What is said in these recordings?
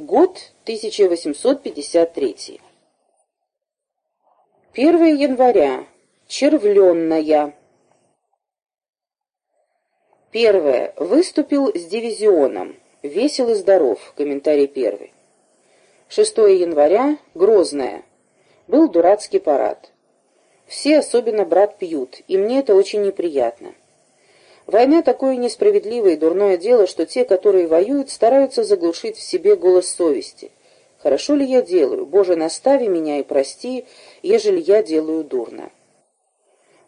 Год 1853. 1 января. Червленная. Первое. Выступил с дивизионом. Весел и здоров. Комментарий первый. 6 января. Грозная. Был дурацкий парад. Все, особенно брат, пьют, и мне это очень неприятно. Война такое несправедливое и дурное дело, что те, которые воюют, стараются заглушить в себе голос совести. Хорошо ли я делаю? Боже, настави меня и прости, ежели я делаю дурно.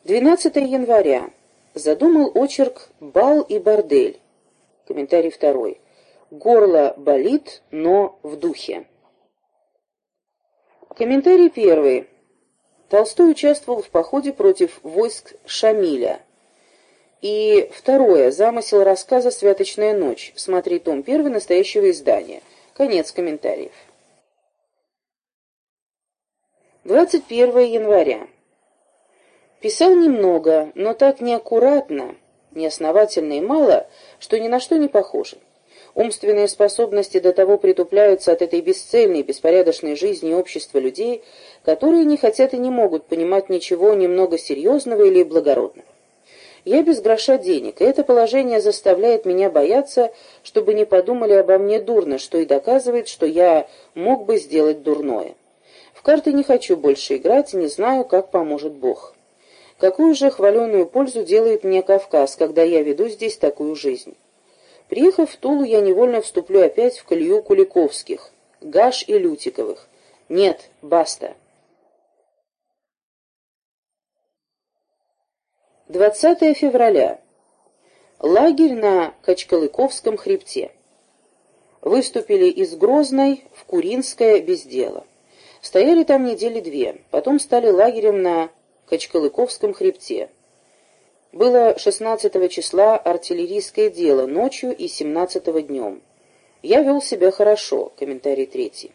12 января. Задумал очерк «Бал и бордель». Комментарий второй. Горло болит, но в духе. Комментарий первый. Толстой участвовал в походе против войск Шамиля. И второе. Замысел рассказа «Святочная ночь». Смотри том 1 настоящего издания. Конец комментариев. 21 января. Писал немного, но так неаккуратно, неосновательно и мало, что ни на что не похоже. Умственные способности до того притупляются от этой бесцельной, беспорядочной жизни общества людей, которые не хотят и не могут понимать ничего немного серьезного или благородного. Я без гроша денег, и это положение заставляет меня бояться, чтобы не подумали обо мне дурно, что и доказывает, что я мог бы сделать дурное. В карты не хочу больше играть, не знаю, как поможет Бог. Какую же хваленую пользу делает мне Кавказ, когда я веду здесь такую жизнь? Приехав в Тулу, я невольно вступлю опять в колею Куликовских, Гаш и Лютиковых. Нет, баста. 20 февраля. Лагерь на Качкалыковском хребте. Выступили из Грозной в Куринское без дела. Стояли там недели две, потом стали лагерем на Качкалыковском хребте. Было 16 числа артиллерийское дело, ночью и 17 днем. Я вел себя хорошо, комментарий третий.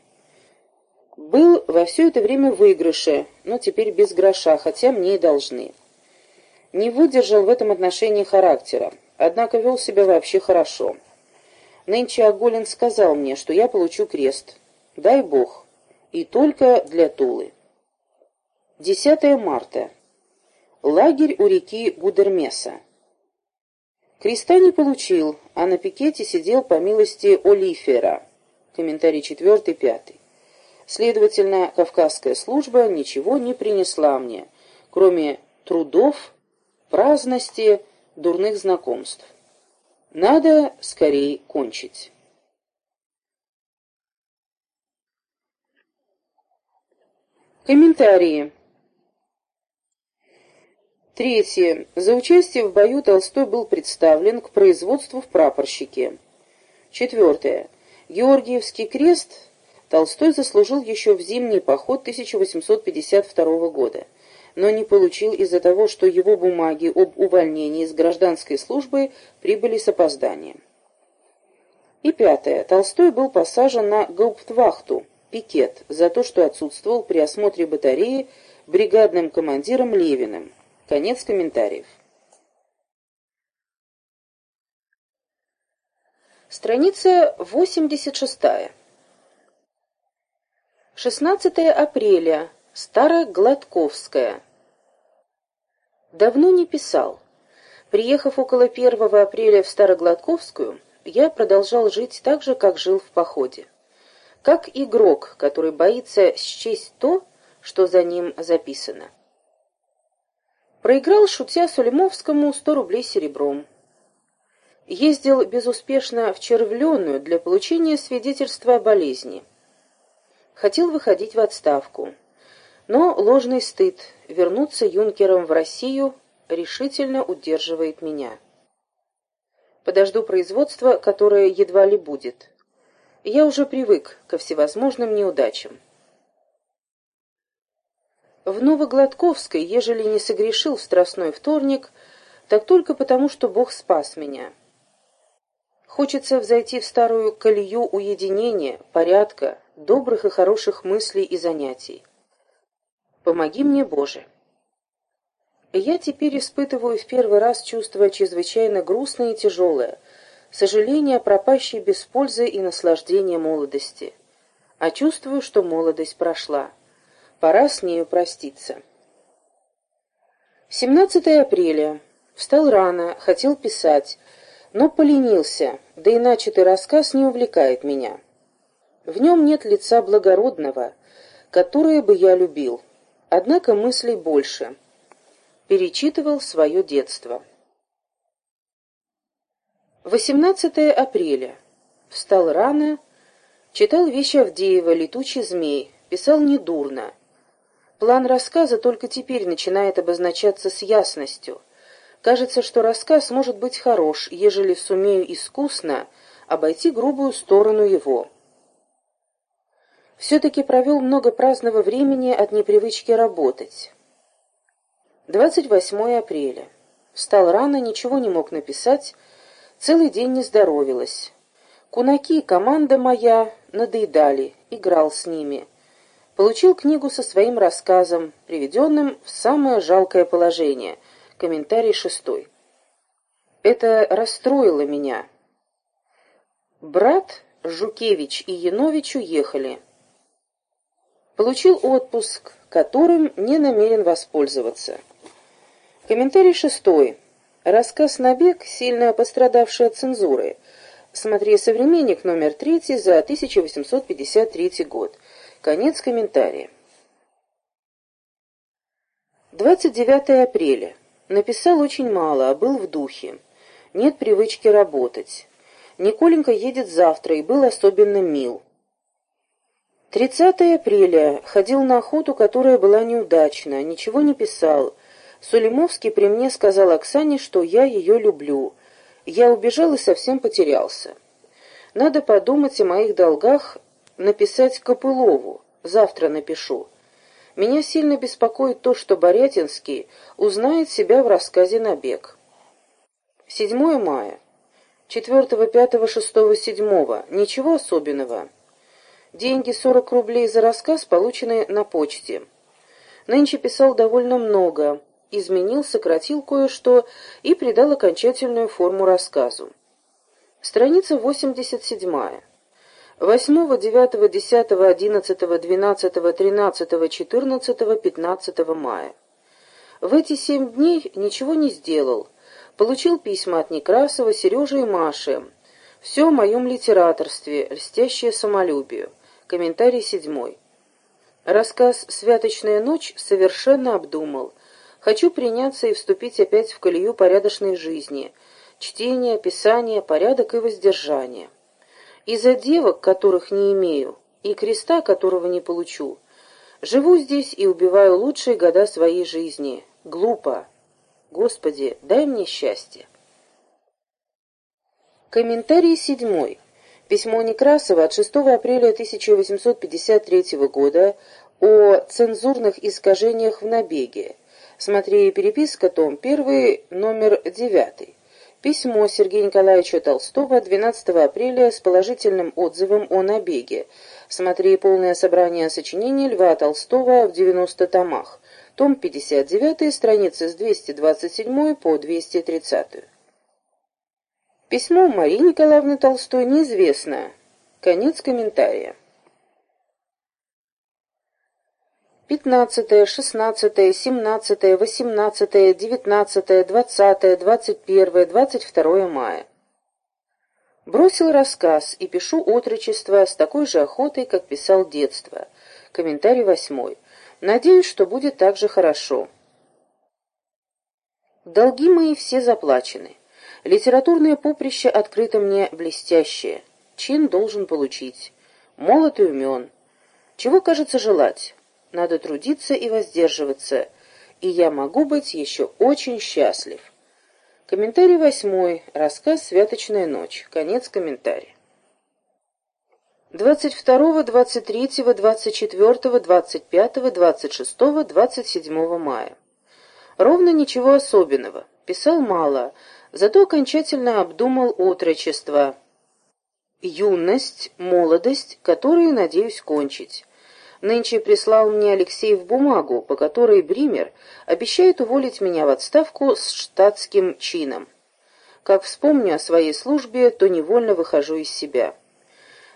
Был во все это время выигрыше, но теперь без гроша, хотя мне и должны. Не выдержал в этом отношении характера, однако вел себя вообще хорошо. Нынче Аголин сказал мне, что я получу крест. Дай Бог. И только для Тулы. 10 марта. Лагерь у реки Гудермеса. Креста не получил, а на пикете сидел по милости Олифера. Комментарий четвертый, пятый. Следовательно, Кавказская служба ничего не принесла мне, кроме трудов, праздности, дурных знакомств. Надо скорее кончить. Комментарии. Третье. За участие в бою Толстой был представлен к производству в прапорщике. Четвертое. Георгиевский крест Толстой заслужил еще в зимний поход 1852 года, но не получил из-за того, что его бумаги об увольнении из гражданской службы прибыли с опозданием. И пятое. Толстой был посажен на гауптвахту, пикет, за то, что отсутствовал при осмотре батареи бригадным командиром Левиным. Конец комментариев. Страница 86. 16 апреля. Старогладковская. Давно не писал. Приехав около 1 апреля в Старогладковскую, я продолжал жить так же, как жил в походе. Как игрок, который боится счесть то, что за ним записано. Проиграл, шутя Сулимовскому, сто рублей серебром. Ездил безуспешно в Червленную для получения свидетельства о болезни. Хотел выходить в отставку. Но ложный стыд вернуться юнкером в Россию решительно удерживает меня. Подожду производства, которое едва ли будет. Я уже привык ко всевозможным неудачам. В Новогладковской, ежели не согрешил в страстной вторник, так только потому, что Бог спас меня. Хочется взойти в старую колею уединения, порядка, добрых и хороших мыслей и занятий. Помоги мне, Боже. Я теперь испытываю в первый раз чувство чрезвычайно грустное и тяжелое, сожаление о пропащей без пользы и наслаждения молодости. А чувствую, что молодость прошла. Пора с нею проститься. 17 апреля. Встал рано, хотел писать, но поленился, да и начатый рассказ не увлекает меня. В нем нет лица благородного, которое бы я любил, однако мыслей больше. Перечитывал свое детство. 18 апреля. Встал рано, читал вещи Авдеева «Летучий змей», писал недурно. План рассказа только теперь начинает обозначаться с ясностью. Кажется, что рассказ может быть хорош, ежели сумею искусно обойти грубую сторону его. Все-таки провел много праздного времени от непривычки работать. 28 апреля. Встал рано, ничего не мог написать, целый день не здоровилась. Кунаки, команда моя, надоедали, играл с ними. Получил книгу со своим рассказом, приведенным в самое жалкое положение. Комментарий шестой. Это расстроило меня. Брат Жукевич и Янович уехали. Получил отпуск, которым не намерен воспользоваться. Комментарий шестой. Рассказ «Набег», сильно пострадавший от цензуры. Смотри «Современник» номер третий за 1853 год. Конец комментария. 29 апреля. Написал очень мало, а был в духе. Нет привычки работать. Николенька едет завтра и был особенно мил. 30 апреля. Ходил на охоту, которая была неудачна, ничего не писал. Сулимовский при мне сказал Оксане, что я ее люблю. Я убежал и совсем потерялся. Надо подумать о моих долгах написать Копылову. Завтра напишу. Меня сильно беспокоит то, что Борятинский узнает себя в рассказе «Набег». 7 мая. 4, 5, 6, 7. Ничего особенного. Деньги 40 рублей за рассказ получены на почте. Нынче писал довольно много, изменил, сократил кое-что и придал окончательную форму рассказу. Страница 87. 8, 9, 10, 11, 12, 13, 14, 15 мая. В эти семь дней ничего не сделал. Получил письма от Некрасова, Сережи и Маши. Все о моем литераторстве, льстящее самолюбию. Комментарий седьмой. Рассказ «Святочная ночь» совершенно обдумал. Хочу приняться и вступить опять в колею порядочной жизни. Чтение, писание, порядок и воздержание. Из-за девок, которых не имею, и креста, которого не получу, живу здесь и убиваю лучшие года своей жизни. Глупо. Господи, дай мне счастье. Комментарий седьмой. Письмо Некрасова от 6 апреля 1853 года о цензурных искажениях в набеге. Смотри переписка, том 1, номер 9. Письмо Сергея Николаевича Толстого 12 апреля с положительным отзывом о набеге. Смотри полное собрание сочинений Льва Толстого в 90 томах. Том 59, страницы с 227 по 230. Письмо Марии Николаевны Толстой неизвестно. Конец комментария. 15, 16, 17, 18, 19, 20, 21, 22 мая. Бросил рассказ и пишу отрочество с такой же охотой, как писал детство. Комментарий восьмой. Надеюсь, что будет так же хорошо. Долги мои все заплачены. Литературное поприще открыто мне блестящее. Чин должен получить. Молод и умен. Чего, кажется, желать? Надо трудиться и воздерживаться, и я могу быть еще очень счастлив. Комментарий восьмой. Рассказ «Святочная ночь». Конец комментария. 22, 23, 24, 25, 26, 27 мая. Ровно ничего особенного. Писал мало, зато окончательно обдумал отрочество. Юность, молодость, которые надеюсь кончить. Нынче прислал мне Алексеев бумагу, по которой Бример обещает уволить меня в отставку с штатским чином. Как вспомню о своей службе, то невольно выхожу из себя.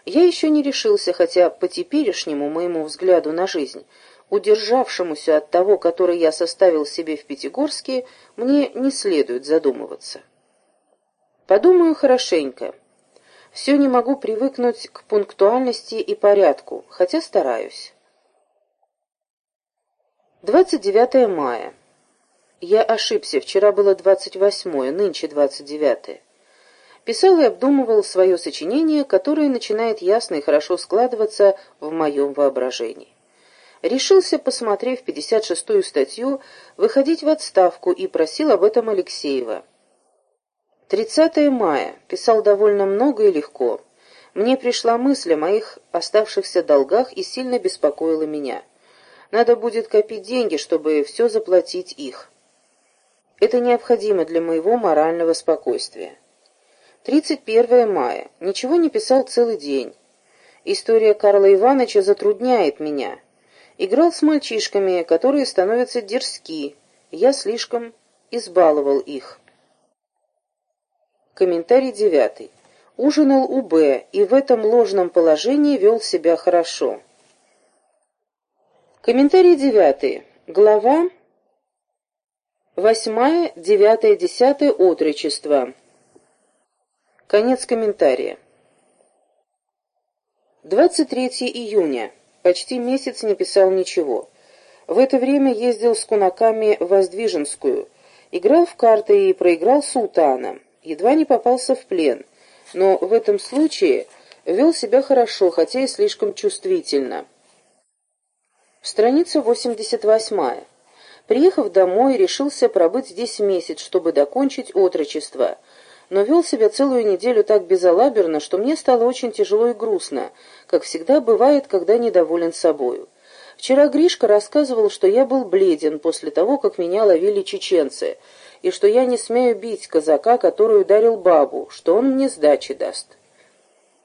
Я еще не решился, хотя по теперешнему моему взгляду на жизнь, удержавшемуся от того, который я составил себе в Пятигорске, мне не следует задумываться. Подумаю хорошенько. Все не могу привыкнуть к пунктуальности и порядку, хотя стараюсь. 29 мая. Я ошибся, вчера было 28, нынче 29. Писал и обдумывал свое сочинение, которое начинает ясно и хорошо складываться в моем воображении. Решился, посмотрев 56-ю статью, выходить в отставку и просил об этом Алексеева. 30 мая. Писал довольно много и легко. Мне пришла мысль о моих оставшихся долгах и сильно беспокоила меня. Надо будет копить деньги, чтобы все заплатить их. Это необходимо для моего морального спокойствия. 31 мая. Ничего не писал целый день. История Карла Ивановича затрудняет меня. Играл с мальчишками, которые становятся дерзки. Я слишком избаловал их. Комментарий девятый. Ужинал у Б. и в этом ложном положении вел себя хорошо. Комментарий девятый. Глава восьмая, девятая, десятая отрочество. Конец комментария. 23 июня. Почти месяц не писал ничего. В это время ездил с кунаками в Воздвиженскую, играл в карты и проиграл султана едва не попался в плен, но в этом случае вел себя хорошо, хотя и слишком чувствительно. Страница 88. Приехав домой, решился пробыть здесь месяц, чтобы докончить отрочество, но вел себя целую неделю так безалаберно, что мне стало очень тяжело и грустно, как всегда бывает, когда недоволен собою. Вчера Гришка рассказывал, что я был бледен после того, как меня ловили чеченцы, и что я не смею бить казака, который ударил бабу, что он мне сдачи даст.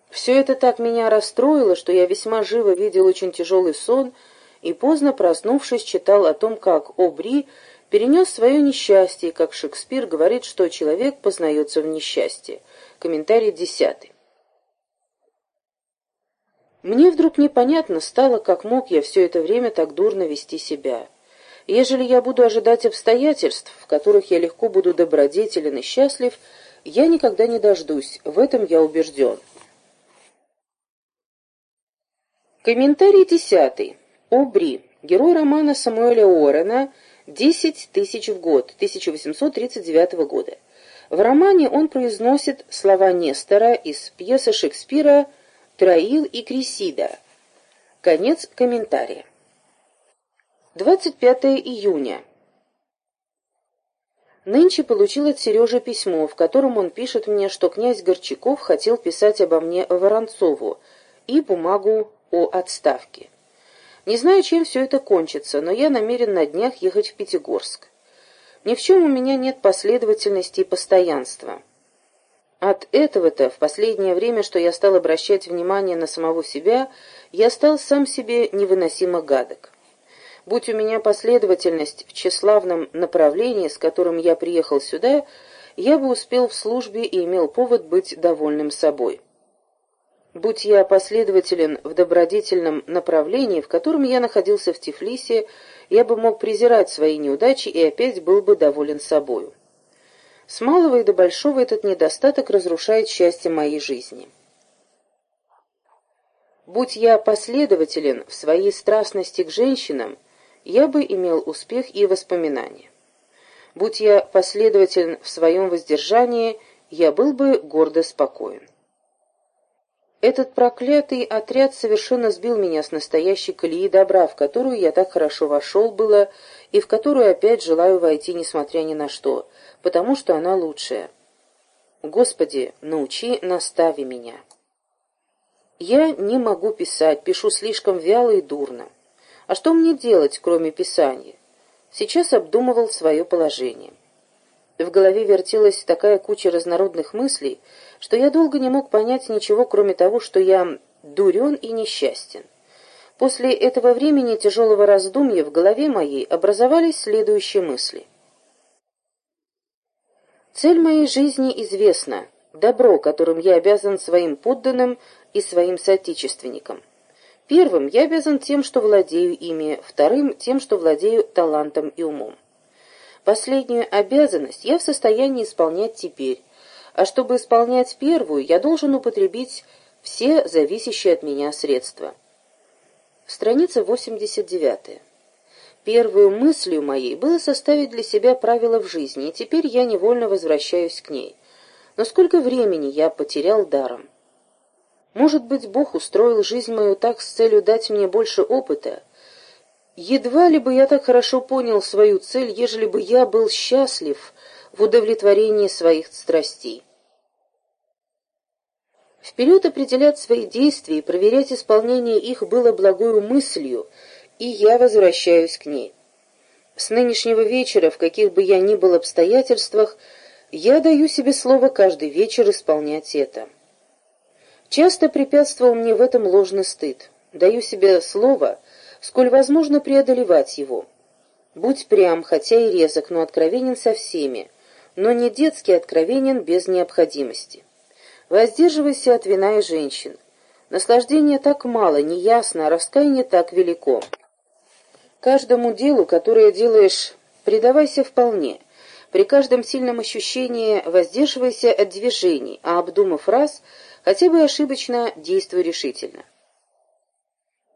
Все это так меня расстроило, что я весьма живо видел очень тяжелый сон и поздно проснувшись читал о том, как Обри перенес свое несчастье, как Шекспир говорит, что человек познается в несчастье. Комментарий десятый. Мне вдруг непонятно стало, как мог я все это время так дурно вести себя. Ежели я буду ожидать обстоятельств, в которых я легко буду добродетелен и счастлив, я никогда не дождусь, в этом я убежден. Комментарий десятый. Обри. Герой романа Самуэля Орена 10 тысяч в год 1839 года. В романе он произносит слова Нестора из пьесы Шекспира «Троил и Крисида». Конец комментария. 25 июня. Нынче получил от Сережи письмо, в котором он пишет мне, что князь Горчаков хотел писать обо мне Воронцову и бумагу о отставке. Не знаю, чем все это кончится, но я намерен на днях ехать в Пятигорск. Ни в чем у меня нет последовательности и постоянства. От этого-то в последнее время, что я стал обращать внимание на самого себя, я стал сам себе невыносимо гадок. Будь у меня последовательность в тщеславном направлении, с которым я приехал сюда, я бы успел в службе и имел повод быть довольным собой. Будь я последователен в добродетельном направлении, в котором я находился в Тифлисе, я бы мог презирать свои неудачи и опять был бы доволен собою. С малого и до большого этот недостаток разрушает счастье моей жизни. Будь я последователен в своей страстности к женщинам, я бы имел успех и воспоминания. Будь я последователен в своем воздержании, я был бы гордо спокоен. Этот проклятый отряд совершенно сбил меня с настоящей колеи добра, в которую я так хорошо вошел было, и в которую опять желаю войти, несмотря ни на что, потому что она лучшая. Господи, научи, настави меня. Я не могу писать, пишу слишком вяло и дурно. А что мне делать, кроме писания? Сейчас обдумывал свое положение. В голове вертелась такая куча разнородных мыслей, что я долго не мог понять ничего, кроме того, что я дурен и несчастен. После этого времени тяжелого раздумья в голове моей образовались следующие мысли. Цель моей жизни известна, добро, которым я обязан своим подданным и своим соотечественникам. Первым я обязан тем, что владею ими, вторым — тем, что владею талантом и умом. Последнюю обязанность я в состоянии исполнять теперь, а чтобы исполнять первую, я должен употребить все зависящие от меня средства. Страница 89. Первую мыслью моей было составить для себя правила в жизни, и теперь я невольно возвращаюсь к ней. Но сколько времени я потерял даром? Может быть, Бог устроил жизнь мою так с целью дать мне больше опыта? Едва ли бы я так хорошо понял свою цель, ежели бы я был счастлив в удовлетворении своих страстей. Вперед определять свои действия и проверять исполнение их было благою мыслью, и я возвращаюсь к ней. С нынешнего вечера, в каких бы я ни был обстоятельствах, я даю себе слово каждый вечер исполнять это. Часто препятствовал мне в этом ложный стыд. Даю себе слово, сколь возможно преодолевать его. Будь прям, хотя и резок, но откровенен со всеми, но не детски откровенен без необходимости. Воздерживайся от вина и женщин. Наслаждение так мало, неясно, а раскаяние так велико. Каждому делу, которое делаешь, предавайся вполне. При каждом сильном ощущении воздерживайся от движений, а обдумав раз – Хотя бы ошибочно, действуй решительно.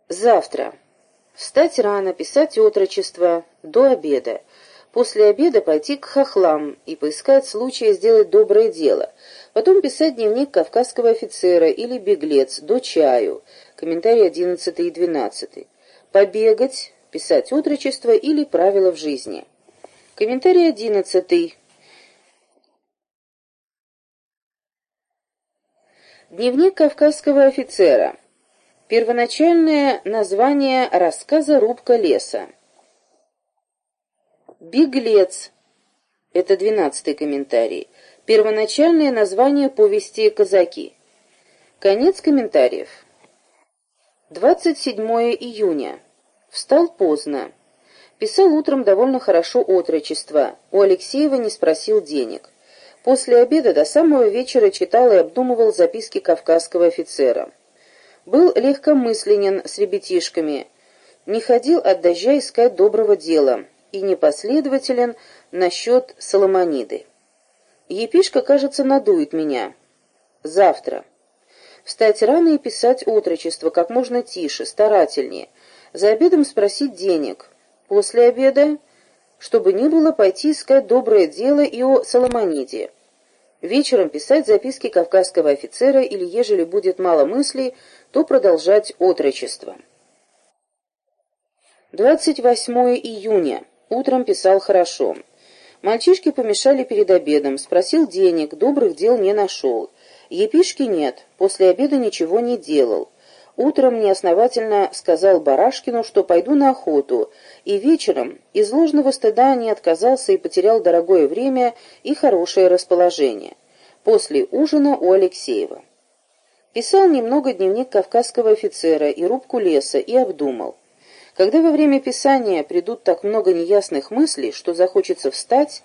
Завтра. Встать рано, писать отрочество до обеда. После обеда пойти к хохлам и поискать случая сделать доброе дело. Потом писать дневник кавказского офицера или беглец до чаю. Комментарий 11 и 12. Побегать, писать отрочество или правила в жизни. Комментарий 11. Дневник кавказского офицера. Первоначальное название рассказа «Рубка леса». «Беглец». Это двенадцатый комментарий. Первоначальное название повести «Казаки». Конец комментариев. 27 июня. Встал поздно. Писал утром довольно хорошо отрочество. У Алексеева не спросил денег. После обеда до самого вечера читал и обдумывал записки кавказского офицера. Был легкомысленен с ребятишками, не ходил от дождя искать доброго дела и непоследователен насчет Соломониды. Епишка, кажется, надует меня. Завтра. Встать рано и писать отрочество как можно тише, старательнее. За обедом спросить денег. После обеда чтобы не было пойти искать доброе дело и о Соломониде. Вечером писать записки кавказского офицера или, ежели будет мало мыслей, то продолжать отрочество. 28 июня. Утром писал хорошо. Мальчишки помешали перед обедом, спросил денег, добрых дел не нашел. Епишки нет, после обеда ничего не делал. Утром мне основательно сказал Барашкину, что пойду на охоту, и вечером из ложного стыда не отказался и потерял дорогое время и хорошее расположение. После ужина у Алексеева. Писал немного дневник кавказского офицера и рубку леса и обдумал. Когда во время писания придут так много неясных мыслей, что захочется встать,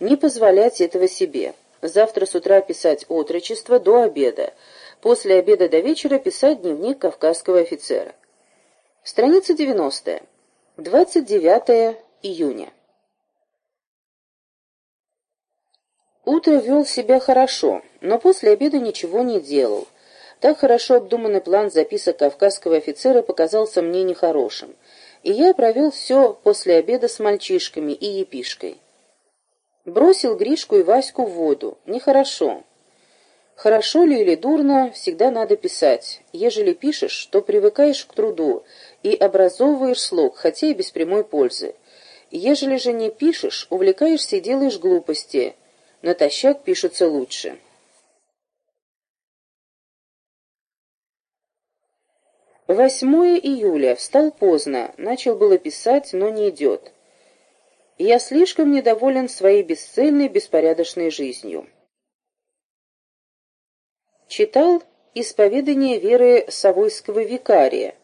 не позволять этого себе. Завтра с утра писать отрочество до обеда, после обеда до вечера писать дневник кавказского офицера. Страница 90. 29 июня. Утро вел себя хорошо, но после обеда ничего не делал. Так хорошо обдуманный план записок кавказского офицера показался мне нехорошим, и я провел все после обеда с мальчишками и епишкой. Бросил Гришку и Ваську в воду. Нехорошо. Хорошо ли или дурно, всегда надо писать. Ежели пишешь, то привыкаешь к труду и образовываешь слог, хотя и без прямой пользы. Ежели же не пишешь, увлекаешься и делаешь глупости. Натощак пишется лучше. Восьмое июля. Встал поздно. Начал было писать, но не идет. Я слишком недоволен своей бесцельной, беспорядочной жизнью. Читал «Исповедание веры Савойского викария».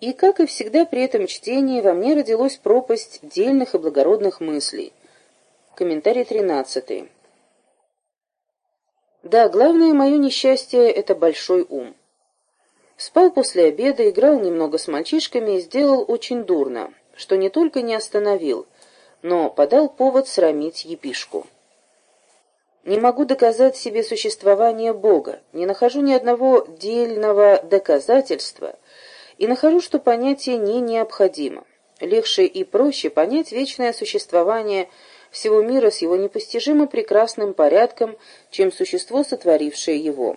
И, как и всегда при этом чтении, во мне родилась пропасть дельных и благородных мыслей. Комментарий 13. Да, главное мое несчастье — это большой ум. Спал после обеда, играл немного с мальчишками и сделал очень дурно, что не только не остановил, но подал повод срамить епишку. Не могу доказать себе существование Бога, не нахожу ни одного дельного доказательства и нахожу, что понятие не необходимо. Легче и проще понять вечное существование всего мира с его непостижимо прекрасным порядком, чем существо, сотворившее его.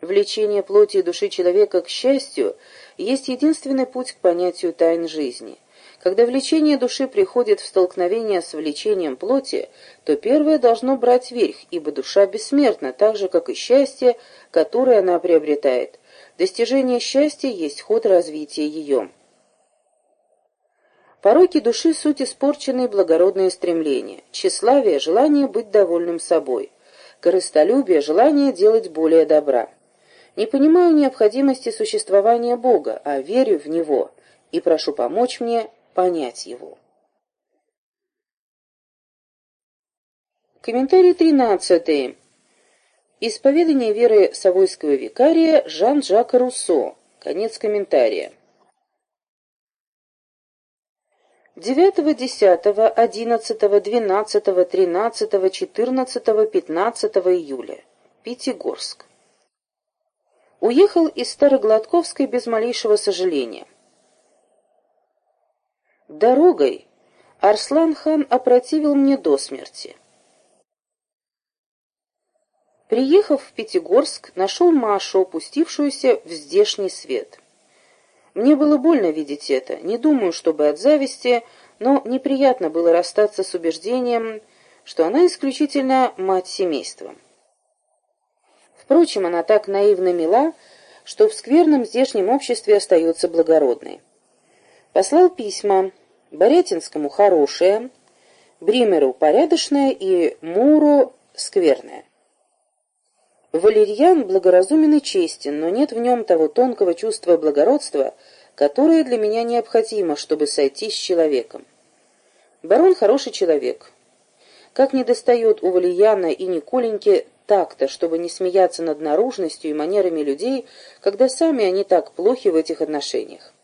Влечение плоти и души человека к счастью есть единственный путь к понятию тайн жизни – когда влечение души приходит в столкновение с влечением плоти, то первое должно брать верх, ибо душа бессмертна, так же, как и счастье, которое она приобретает. Достижение счастья есть ход развития ее. Пороки души – суть испорченные благородные стремления. Тщеславие – желание быть довольным собой. Корыстолюбие – желание делать более добра. Не понимаю необходимости существования Бога, а верю в Него, и прошу помочь мне понять его. Комментарий 13. Исповедание веры Савойского викария Жан-Жака Руссо. Конец комментария. 9, 10, 11, 12, 13, 14, 15 июля. Пятигорск. Уехал из Старогладковской без малейшего сожаления. Дорогой Арслан-хан опротивил мне до смерти. Приехав в Пятигорск, нашел Машу, опустившуюся в здешний свет. Мне было больно видеть это, не думаю, чтобы от зависти, но неприятно было расстаться с убеждением, что она исключительно мать семейства. Впрочем, она так наивно мила, что в скверном здешнем обществе остается благородной. Послал письма Борятинскому хорошее, Бримеру порядочное и Муру скверное. Валерьян благоразумен и честен, но нет в нем того тонкого чувства благородства, которое для меня необходимо, чтобы сойти с человеком. Барон хороший человек. Как не достает у Валерьяна и Николеньки так-то, чтобы не смеяться над наружностью и манерами людей, когда сами они так плохи в этих отношениях.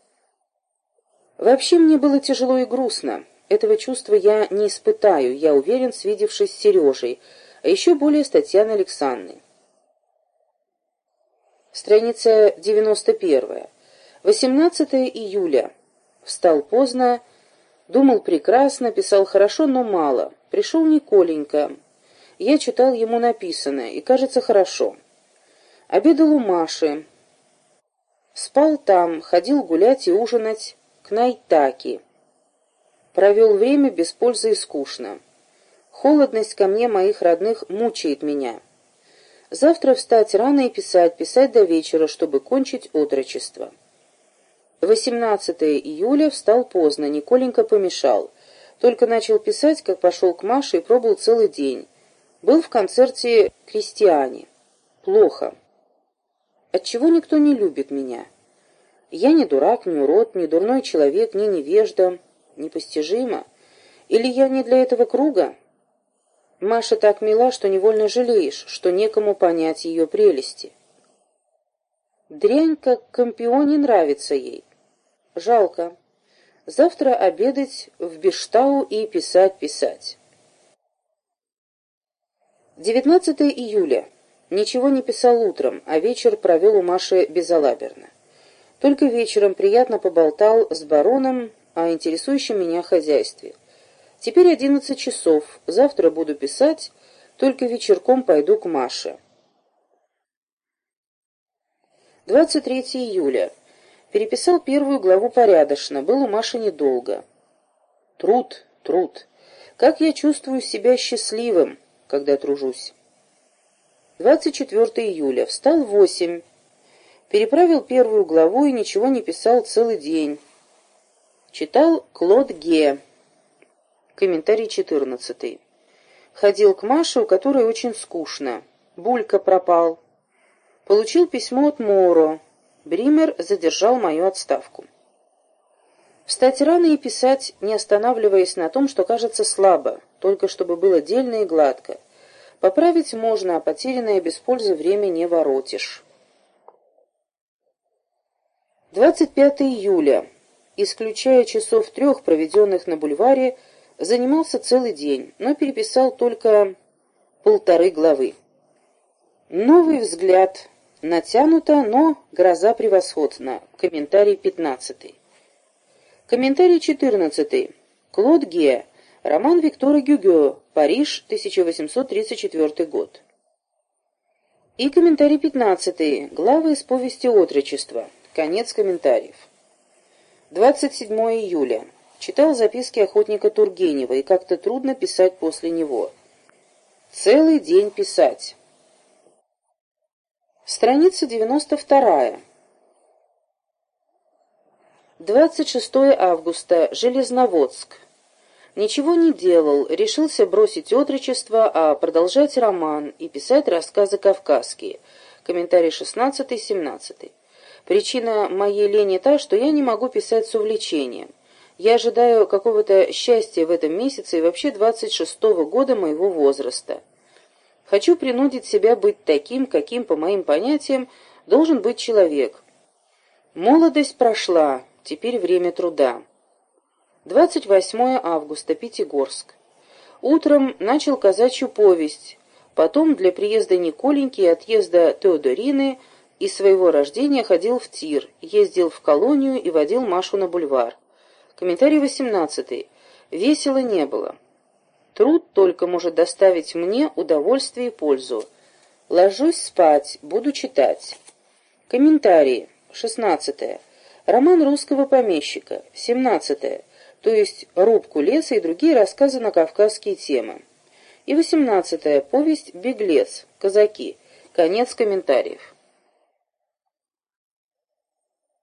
Вообще мне было тяжело и грустно. Этого чувства я не испытаю, я уверен, свидевшись с Сережей, а еще более с Татьяной Александровной. Страница 91. 18 июля. Встал поздно, думал прекрасно, писал хорошо, но мало. Пришел Николенька. Я читал ему написанное, и кажется хорошо. Обедал у Маши. Спал там, ходил гулять и ужинать к Найтаки. Провел время без пользы и скучно. Холодность ко мне моих родных мучает меня. Завтра встать рано и писать, писать до вечера, чтобы кончить отрочество. 18 июля встал поздно, Николенька помешал. Только начал писать, как пошел к Маше и пробыл целый день. Был в концерте «Крестьяне». Плохо. Отчего никто не любит меня? Я не дурак, не урод, не дурной человек, не невежда. Непостижимо. Или я не для этого круга? Маша так мила, что невольно жалеешь, что некому понять ее прелести. Дрянь, как компионе, нравится ей. Жалко. Завтра обедать в Бештау и писать-писать. 19 июля. Ничего не писал утром, а вечер провел у Маши безалаберно. Только вечером приятно поболтал с бароном о интересующем меня хозяйстве. Теперь одиннадцать часов, завтра буду писать, только вечерком пойду к Маше. 23 июля. Переписал первую главу порядочно, был у Маши недолго. Труд, труд. Как я чувствую себя счастливым, когда тружусь. 24 июля. Встал в восемь. Переправил первую главу и ничего не писал целый день. Читал Клод Ге. Комментарий 14. Ходил к Маше, у которой очень скучно. Булька пропал. Получил письмо от Моро. Бример задержал мою отставку. Встать рано и писать, не останавливаясь на том, что кажется слабо, только чтобы было дельно и гладко. Поправить можно, а потерянное без пользы время не воротишь. 25 июля. Исключая часов трех, проведенных на бульваре, занимался целый день, но переписал только полторы главы. Новый взгляд. Натянуто, но гроза превосходна. Комментарий 15. Комментарий 14. Клод Ге. Роман Виктора Гюгё. Париж, 1834 год. И комментарий 15. Главы из повести «Отрочество». Конец комментариев. 27 июля. Читал записки охотника Тургенева, и как-то трудно писать после него. Целый день писать. Страница 92. 26 августа. Железноводск. Ничего не делал, решился бросить отрочество, а продолжать роман и писать рассказы кавказские. Комментарий 16-17. Причина моей лени та, что я не могу писать с увлечением. Я ожидаю какого-то счастья в этом месяце и вообще 26-го года моего возраста. Хочу принудить себя быть таким, каким, по моим понятиям, должен быть человек. Молодость прошла, теперь время труда. 28 августа, Пятигорск. Утром начал казачью повесть, потом для приезда Николеньки и отъезда Теодорины из своего рождения ходил в тир, ездил в колонию и водил Машу на бульвар. Комментарий 18. Весело не было. Труд только может доставить мне удовольствие и пользу. Ложусь спать, буду читать. Комментарии. 16. Роман русского помещика. 17. То есть «Рубку леса» и другие рассказы на кавказские темы. И 18. Повесть «Беглец. Казаки». Конец комментариев.